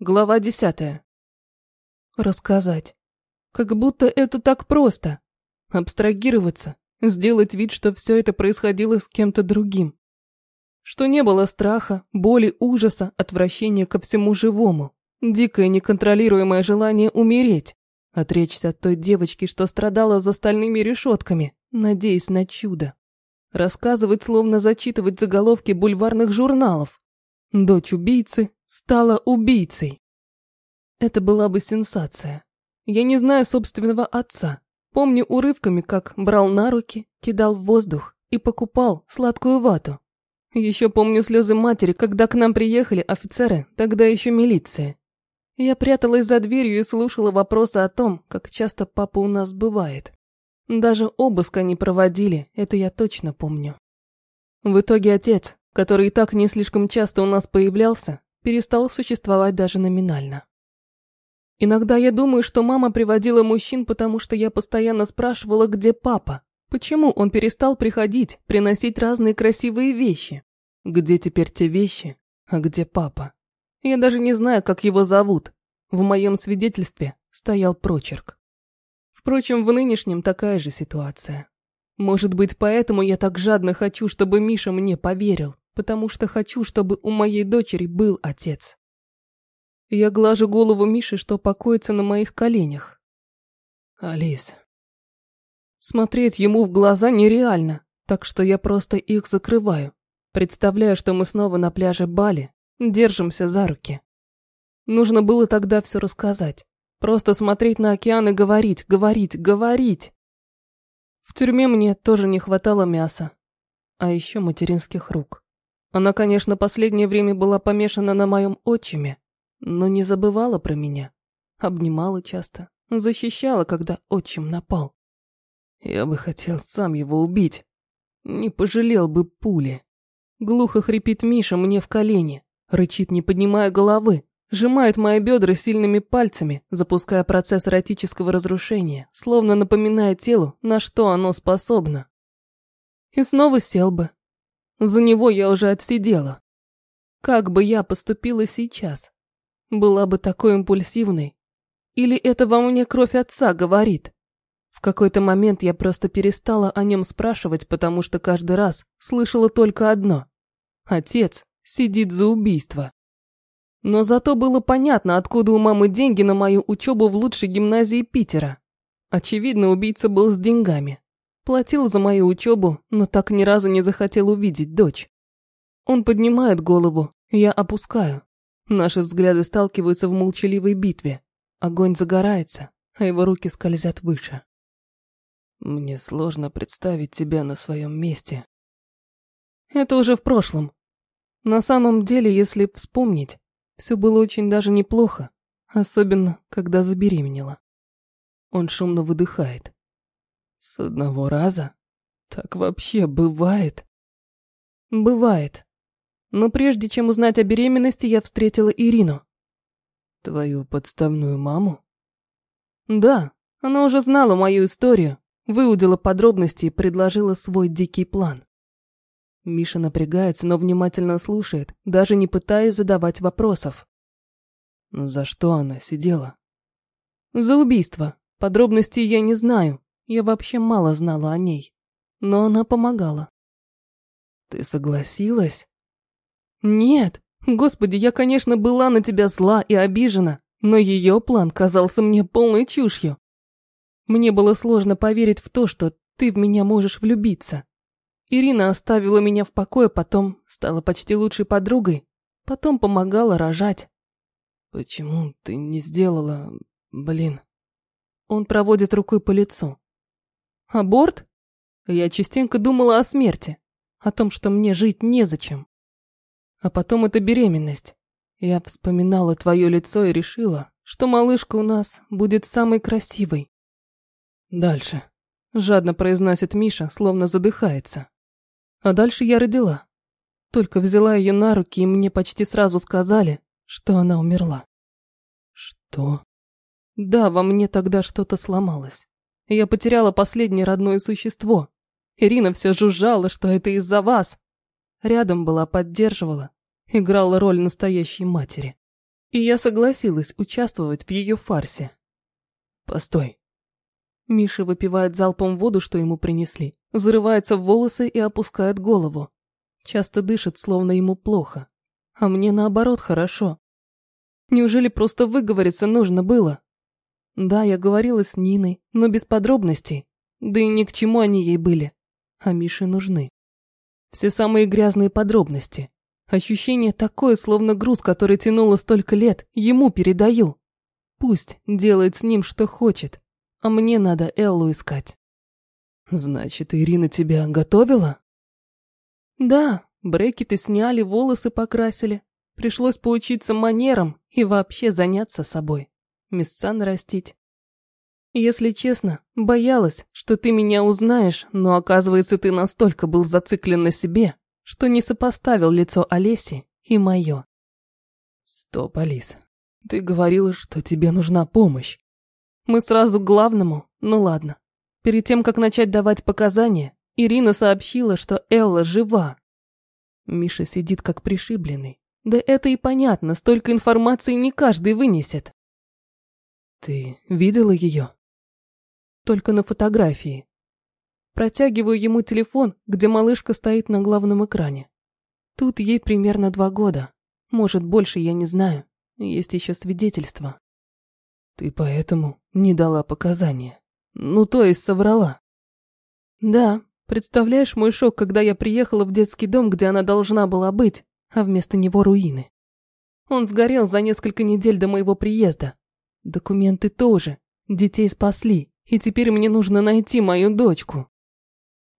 Глава десятая. Рассказать. Как будто это так просто. Абстрагироваться, сделать вид, что все это происходило с кем-то другим. Что не было страха, боли, ужаса, отвращения ко всему живому. Дикое неконтролируемое желание умереть. Отречься от той девочки, что страдала за стальными решетками, надеясь на чудо. Рассказывать, словно зачитывать заголовки бульварных журналов. Дочь убийцы стала убийцей. Это была бы сенсация. Я не знаю собственного отца. Помню урывками, как брал на руки, кидал в воздух и покупал сладкую вату. Еще помню слезы матери, когда к нам приехали офицеры, тогда еще милиция. Я пряталась за дверью и слушала вопросы о том, как часто папа у нас бывает. Даже обыск они проводили, это я точно помню. В итоге отец, который и так не слишком часто у нас появлялся, перестал существовать даже номинально. Иногда я думаю, что мама приводила мужчин, потому что я постоянно спрашивала, где папа. Почему он перестал приходить, приносить разные красивые вещи? Где теперь те вещи, а где папа? Я даже не знаю, как его зовут. В моем свидетельстве стоял прочерк. Впрочем, в нынешнем такая же ситуация. Может быть, поэтому я так жадно хочу, чтобы Миша мне поверил, потому что хочу, чтобы у моей дочери был отец. Я глажу голову Миши, что покоится на моих коленях. Алис. Смотреть ему в глаза нереально, так что я просто их закрываю. Представляю, что мы снова на пляже Бали, Держимся за руки. Нужно было тогда все рассказать. Просто смотреть на океан и говорить, говорить, говорить. В тюрьме мне тоже не хватало мяса. А еще материнских рук. Она, конечно, последнее время была помешана на моем отчиме, но не забывала про меня. Обнимала часто, защищала, когда отчим напал. Я бы хотел сам его убить. Не пожалел бы пули. Глухо хрипит Миша мне в колени. Рычит, не поднимая головы, сжимает мои бедра сильными пальцами, запуская процесс эротического разрушения, словно напоминая телу, на что оно способно. И снова сел бы. За него я уже отсидела. Как бы я поступила сейчас? Была бы такой импульсивной? Или это во мне кровь отца говорит? В какой-то момент я просто перестала о нем спрашивать, потому что каждый раз слышала только одно. Отец сидит за убийство. Но зато было понятно, откуда у мамы деньги на мою учебу в лучшей гимназии Питера. Очевидно, убийца был с деньгами. Платил за мою учебу, но так ни разу не захотел увидеть дочь. Он поднимает голову, я опускаю. Наши взгляды сталкиваются в молчаливой битве. Огонь загорается, а его руки скользят выше. Мне сложно представить тебя на своем месте. Это уже в прошлом. На самом деле, если вспомнить, все было очень даже неплохо, особенно когда забеременела. Он шумно выдыхает. С одного раза? Так вообще бывает? Бывает. Но прежде чем узнать о беременности, я встретила Ирину. Твою подставную маму? Да, она уже знала мою историю, выудила подробности и предложила свой дикий план. Миша напрягается, но внимательно слушает, даже не пытаясь задавать вопросов. «Ну за что она сидела?» «За убийство. Подробностей я не знаю. Я вообще мало знала о ней. Но она помогала». «Ты согласилась?» «Нет. Господи, я, конечно, была на тебя зла и обижена, но ее план казался мне полной чушью. Мне было сложно поверить в то, что ты в меня можешь влюбиться. Ирина оставила меня в покое, потом стала почти лучшей подругой, потом помогала рожать. Почему ты не сделала... Блин. Он проводит рукой по лицу. Аборт? Я частенько думала о смерти, о том, что мне жить незачем. А потом это беременность. Я вспоминала твое лицо и решила, что малышка у нас будет самой красивой. Дальше. Жадно произносит Миша, словно задыхается. А дальше я родила. Только взяла ее на руки, и мне почти сразу сказали, что она умерла. Что? Да, во мне тогда что-то сломалось. Я потеряла последнее родное существо. Ирина все жужжала, что это из-за вас. Рядом была, поддерживала, играла роль настоящей матери. И я согласилась участвовать в ее фарсе. Постой. Миша выпивает залпом воду, что ему принесли, зарывается в волосы и опускает голову. Часто дышит, словно ему плохо. А мне наоборот хорошо. Неужели просто выговориться нужно было? Да, я говорила с Ниной, но без подробностей. Да и ни к чему они ей были. А Мише нужны. Все самые грязные подробности. Ощущение такое, словно груз, который тянуло столько лет, ему передаю. Пусть делает с ним, что хочет, а мне надо Эллу искать. Значит, Ирина тебя готовила? Да, брекеты сняли, волосы покрасили. Пришлось поучиться манерам и вообще заняться собой. Места нарастить. Если честно, боялась, что ты меня узнаешь, но оказывается, ты настолько был зациклен на себе, что не сопоставил лицо Олеси и мое. Стоп, Алис. Ты говорила, что тебе нужна помощь. Мы сразу к главному, ну ладно. Перед тем, как начать давать показания, Ирина сообщила, что Элла жива. Миша сидит как пришибленный. Да это и понятно, столько информации не каждый вынесет. Ты видела ее? Только на фотографии. Протягиваю ему телефон, где малышка стоит на главном экране. Тут ей примерно два года. Может, больше, я не знаю. Есть еще свидетельства. Ты поэтому не дала показания? Ну, то есть соврала? Да. Представляешь мой шок, когда я приехала в детский дом, где она должна была быть, а вместо него руины. Он сгорел за несколько недель до моего приезда. Документы тоже. Детей спасли, и теперь мне нужно найти мою дочку.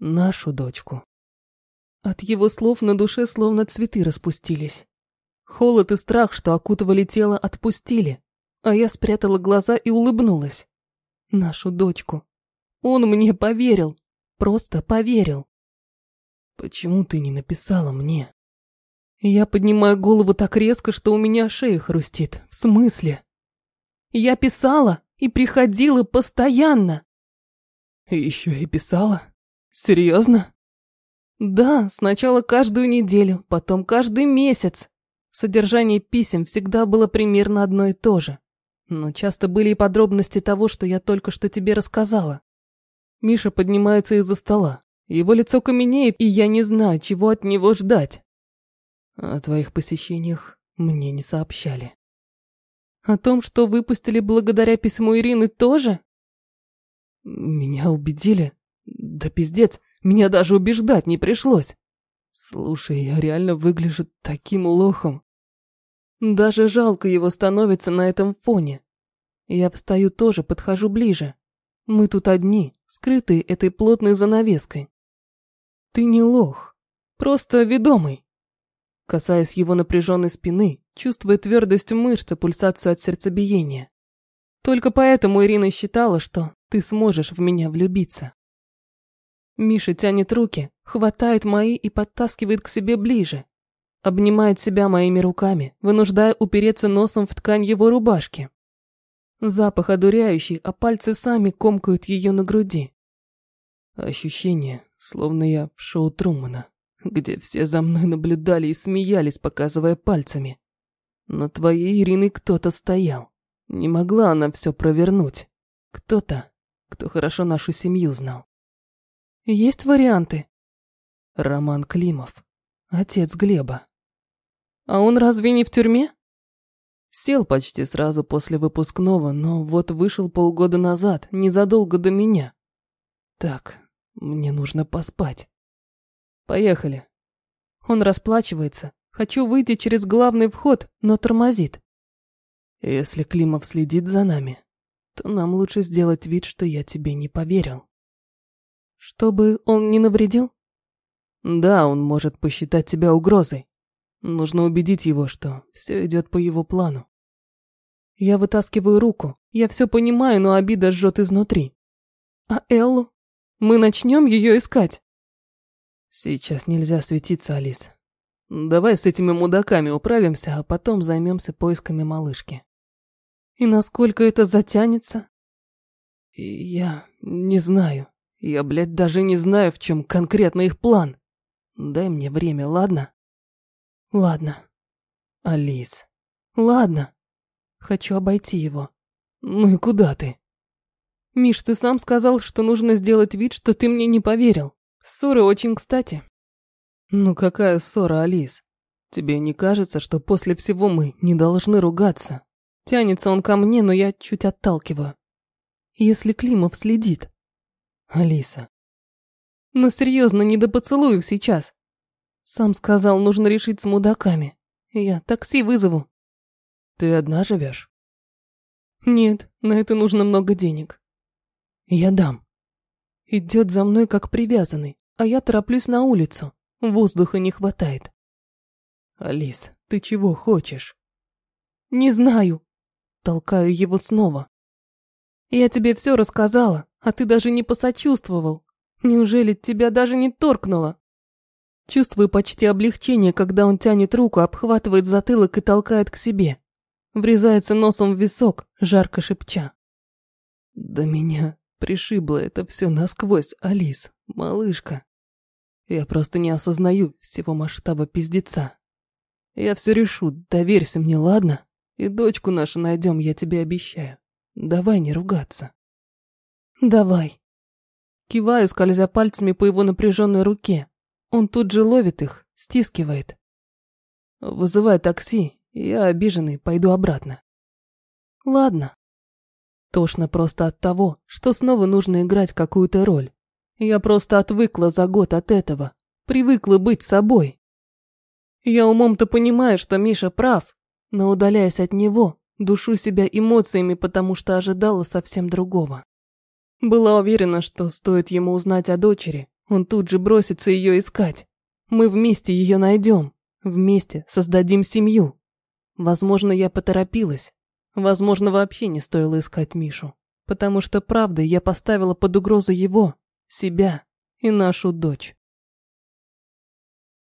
Нашу дочку. От его слов на душе словно цветы распустились. Холод и страх, что окутывали тело, отпустили, а я спрятала глаза и улыбнулась. Нашу дочку. Он мне поверил. Просто поверил. Почему ты не написала мне? Я поднимаю голову так резко, что у меня шея хрустит. В смысле? Я писала и приходила постоянно. Еще и писала? Серьезно? Да, сначала каждую неделю, потом каждый месяц. Содержание писем всегда было примерно одно и то же. Но часто были и подробности того, что я только что тебе рассказала. Миша поднимается из-за стола. Его лицо каменеет, и я не знаю, чего от него ждать. О твоих посещениях мне не сообщали. О том, что выпустили благодаря письму Ирины, тоже? Меня убедили, да пиздец, меня даже убеждать не пришлось. Слушай, я реально выгляжу таким лохом. Даже жалко его становится на этом фоне. Я встаю тоже, подхожу ближе. Мы тут одни, скрытые этой плотной занавеской. Ты не лох, просто ведомый. Касаясь его напряженной спины, чувствуя твердость мышц и пульсацию от сердцебиения. Только поэтому Ирина считала, что ты сможешь в меня влюбиться. Миша тянет руки, хватает мои и подтаскивает к себе ближе. Обнимает себя моими руками, вынуждая упереться носом в ткань его рубашки. Запах одуряющий, а пальцы сами комкают ее на груди. Ощущение, словно я в шоу Трумана, где все за мной наблюдали и смеялись, показывая пальцами. Но твоей Ириной кто-то стоял. Не могла она все провернуть. Кто-то, кто хорошо нашу семью знал. Есть варианты? Роман Климов, отец Глеба. А он разве не в тюрьме? Сел почти сразу после выпускного, но вот вышел полгода назад, незадолго до меня. Так, мне нужно поспать. Поехали. Он расплачивается. Хочу выйти через главный вход, но тормозит. Если Климов следит за нами, то нам лучше сделать вид, что я тебе не поверил. Чтобы он не навредил? Да, он может посчитать тебя угрозой. Нужно убедить его, что все идет по его плану. Я вытаскиваю руку. Я все понимаю, но обида жжет изнутри. А Эллу? Мы начнем ее искать? Сейчас нельзя светиться, Алис. Давай с этими мудаками управимся, а потом займемся поисками малышки. И насколько это затянется? Я не знаю. Я, блядь, даже не знаю, в чем конкретно их план. Дай мне время, ладно? Ладно. Алис. Ладно. Хочу обойти его. Ну и куда ты? Миш, ты сам сказал, что нужно сделать вид, что ты мне не поверил. Ссоры очень кстати. Ну какая ссора, Алис? Тебе не кажется, что после всего мы не должны ругаться? Тянется он ко мне, но я чуть отталкиваю. Если Климов следит. Алиса. Ну серьезно, не до поцелуев сейчас. Сам сказал, нужно решить с мудаками. Я такси вызову. Ты одна живешь? Нет, на это нужно много денег. Я дам. Идет за мной как привязанный, а я тороплюсь на улицу. Воздуха не хватает. Алис, ты чего хочешь? Не знаю. Толкаю его снова. Я тебе все рассказала, а ты даже не посочувствовал. Неужели тебя даже не торкнуло? Чувствую почти облегчение, когда он тянет руку, обхватывает затылок и толкает к себе. Врезается носом в висок, жарко шепча. Да меня пришибло это все насквозь, Алис, малышка. Я просто не осознаю всего масштаба пиздеца. Я все решу, доверься мне, ладно? И дочку нашу найдем, я тебе обещаю. Давай не ругаться. Давай. Киваю, скользя пальцами по его напряженной руке. Он тут же ловит их, стискивает. Вызывай такси, я обиженный, пойду обратно. Ладно. Тошно просто от того, что снова нужно играть какую-то роль. Я просто отвыкла за год от этого. Привыкла быть собой. Я умом-то понимаю, что Миша прав, но удаляясь от него, душу себя эмоциями, потому что ожидала совсем другого. Была уверена, что стоит ему узнать о дочери, он тут же бросится ее искать. Мы вместе ее найдем, вместе создадим семью. Возможно, я поторопилась. Возможно, вообще не стоило искать Мишу. Потому что правда я поставила под угрозу его, себя и нашу дочь.